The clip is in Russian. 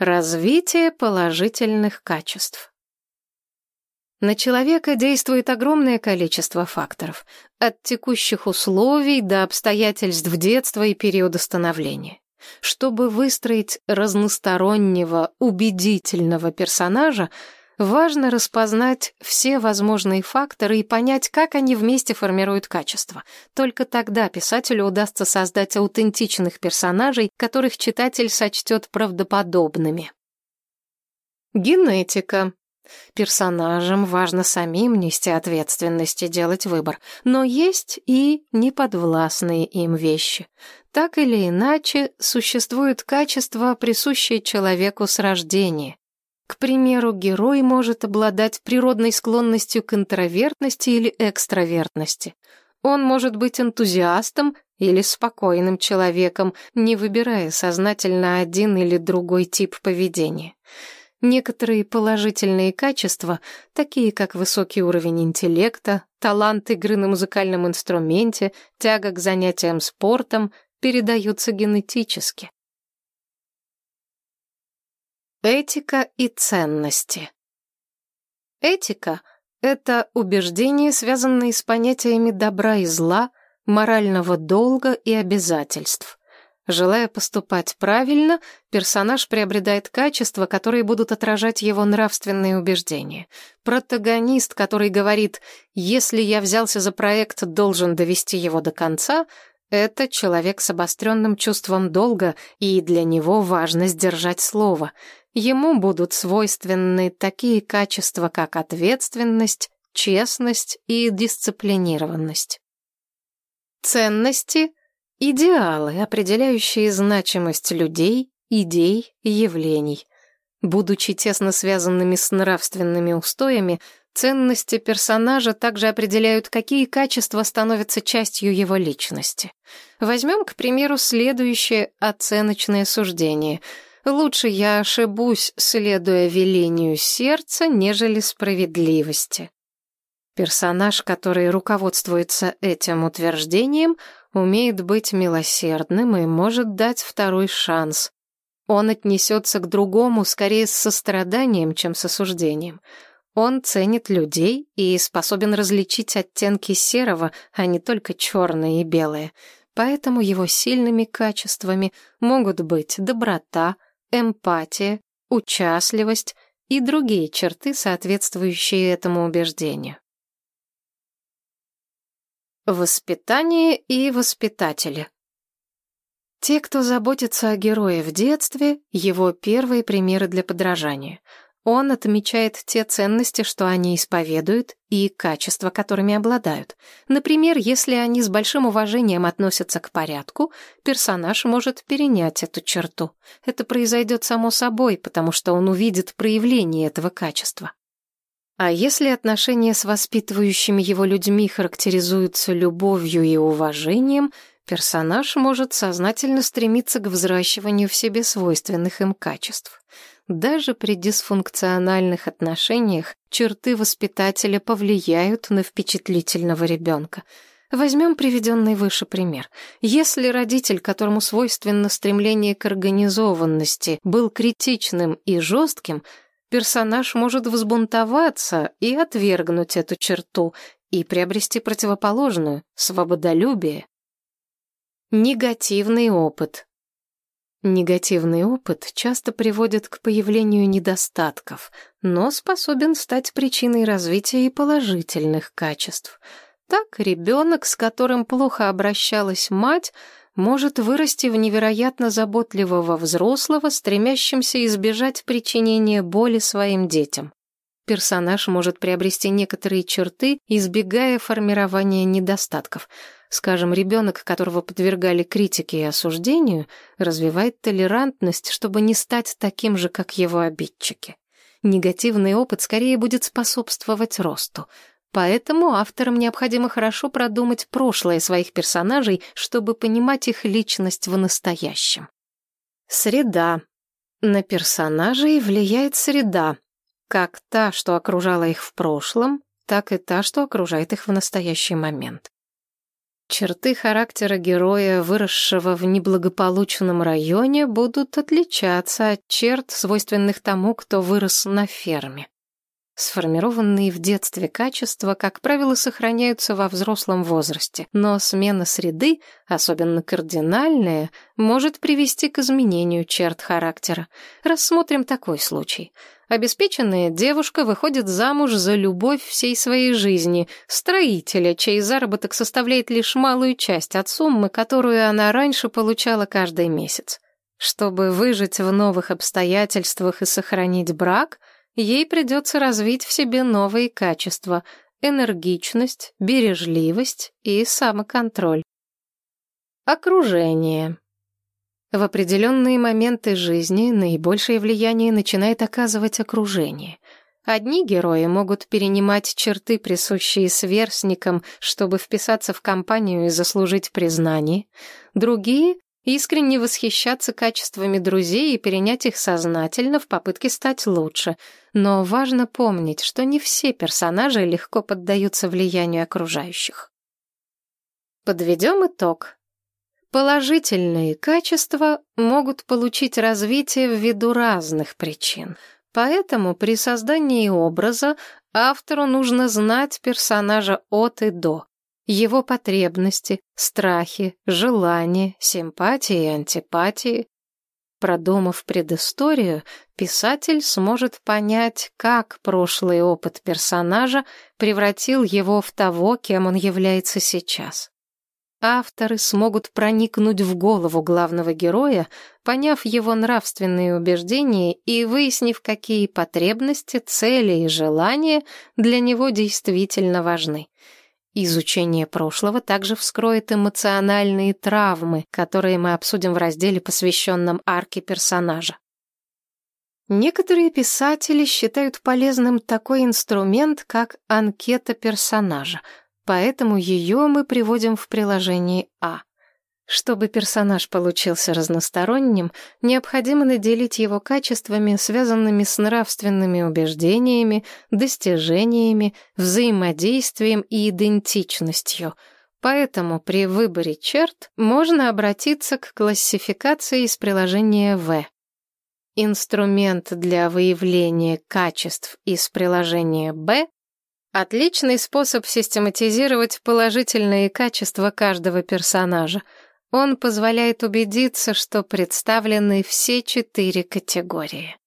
Развитие положительных качеств. На человека действует огромное количество факторов, от текущих условий до обстоятельств детства и периода становления. Чтобы выстроить разностороннего, убедительного персонажа, Важно распознать все возможные факторы и понять, как они вместе формируют качество. Только тогда писателю удастся создать аутентичных персонажей, которых читатель сочтет правдоподобными. Генетика. Персонажам важно самим нести ответственность и делать выбор, но есть и неподвластные им вещи. Так или иначе, существуют качества, присущие человеку с рождения. К примеру, герой может обладать природной склонностью к интровертности или экстравертности. Он может быть энтузиастом или спокойным человеком, не выбирая сознательно один или другой тип поведения. Некоторые положительные качества, такие как высокий уровень интеллекта, талант игры на музыкальном инструменте, тяга к занятиям спортом, передаются генетически. Этика и ценности. Этика — это убеждения, связанные с понятиями добра и зла, морального долга и обязательств. Желая поступать правильно, персонаж приобретает качества, которые будут отражать его нравственные убеждения. Протагонист, который говорит «если я взялся за проект, должен довести его до конца», это человек с обостренным чувством долга, и для него важно сдержать слово — ему будут свойственны такие качества, как ответственность, честность и дисциплинированность. Ценности — идеалы, определяющие значимость людей, идей, явлений. Будучи тесно связанными с нравственными устоями, ценности персонажа также определяют, какие качества становятся частью его личности. Возьмем, к примеру, следующее оценочное суждение — Лучше я ошибусь, следуя велению сердца, нежели справедливости. Персонаж, который руководствуется этим утверждением, умеет быть милосердным и может дать второй шанс. Он отнесется к другому скорее с состраданием, чем с осуждением. Он ценит людей и способен различить оттенки серого, а не только черное и белое. Поэтому его сильными качествами могут быть доброта, эмпатия, участливость и другие черты, соответствующие этому убеждению. Воспитание и воспитатели. Те, кто заботится о герое в детстве, его первые примеры для подражания. Он отмечает те ценности, что они исповедуют, и качества, которыми обладают. Например, если они с большим уважением относятся к порядку, персонаж может перенять эту черту. Это произойдет само собой, потому что он увидит проявление этого качества. А если отношения с воспитывающими его людьми характеризуются любовью и уважением, персонаж может сознательно стремиться к взращиванию в себе свойственных им качеств. Даже при дисфункциональных отношениях черты воспитателя повлияют на впечатлительного ребенка. Возьмем приведенный выше пример. Если родитель, которому свойственно стремление к организованности, был критичным и жестким, персонаж может взбунтоваться и отвергнуть эту черту и приобрести противоположную — свободолюбие. Негативный опыт. Негативный опыт часто приводит к появлению недостатков, но способен стать причиной развития и положительных качеств. Так ребенок, с которым плохо обращалась мать, может вырасти в невероятно заботливого взрослого, стремящимся избежать причинения боли своим детям. Персонаж может приобрести некоторые черты, избегая формирования недостатков – Скажем, ребенок, которого подвергали критике и осуждению, развивает толерантность, чтобы не стать таким же, как его обидчики. Негативный опыт скорее будет способствовать росту. Поэтому авторам необходимо хорошо продумать прошлое своих персонажей, чтобы понимать их личность в настоящем. Среда. На персонажей влияет среда, как та, что окружала их в прошлом, так и та, что окружает их в настоящий момент. Черты характера героя, выросшего в неблагополучном районе, будут отличаться от черт, свойственных тому, кто вырос на ферме. Сформированные в детстве качества, как правило, сохраняются во взрослом возрасте, но смена среды, особенно кардинальная, может привести к изменению черт характера. Рассмотрим такой случай. Обеспеченная девушка выходит замуж за любовь всей своей жизни, строителя, чей заработок составляет лишь малую часть от суммы, которую она раньше получала каждый месяц. Чтобы выжить в новых обстоятельствах и сохранить брак – ей придется развить в себе новые качества — энергичность, бережливость и самоконтроль. Окружение. В определенные моменты жизни наибольшее влияние начинает оказывать окружение. Одни герои могут перенимать черты, присущие сверстникам, чтобы вписаться в компанию и заслужить признание. Другие искренне восхищаться качествами друзей и перенять их сознательно в попытке стать лучше. Но важно помнить, что не все персонажи легко поддаются влиянию окружающих. Подведем итог. Положительные качества могут получить развитие ввиду разных причин. Поэтому при создании образа автору нужно знать персонажа от и до, его потребности, страхи, желания, симпатии и антипатии. Продумав предысторию, писатель сможет понять, как прошлый опыт персонажа превратил его в того, кем он является сейчас. Авторы смогут проникнуть в голову главного героя, поняв его нравственные убеждения и выяснив, какие потребности, цели и желания для него действительно важны. Изучение прошлого также вскроет эмоциональные травмы, которые мы обсудим в разделе, посвященном арке персонажа. Некоторые писатели считают полезным такой инструмент, как анкета персонажа, поэтому ее мы приводим в приложении А. Чтобы персонаж получился разносторонним, необходимо наделить его качествами, связанными с нравственными убеждениями, достижениями, взаимодействием и идентичностью. Поэтому при выборе черт можно обратиться к классификации из приложения В. Инструмент для выявления качеств из приложения Б Отличный способ систематизировать положительные качества каждого персонажа — он позволяет убедиться, что представлены все четыре категории.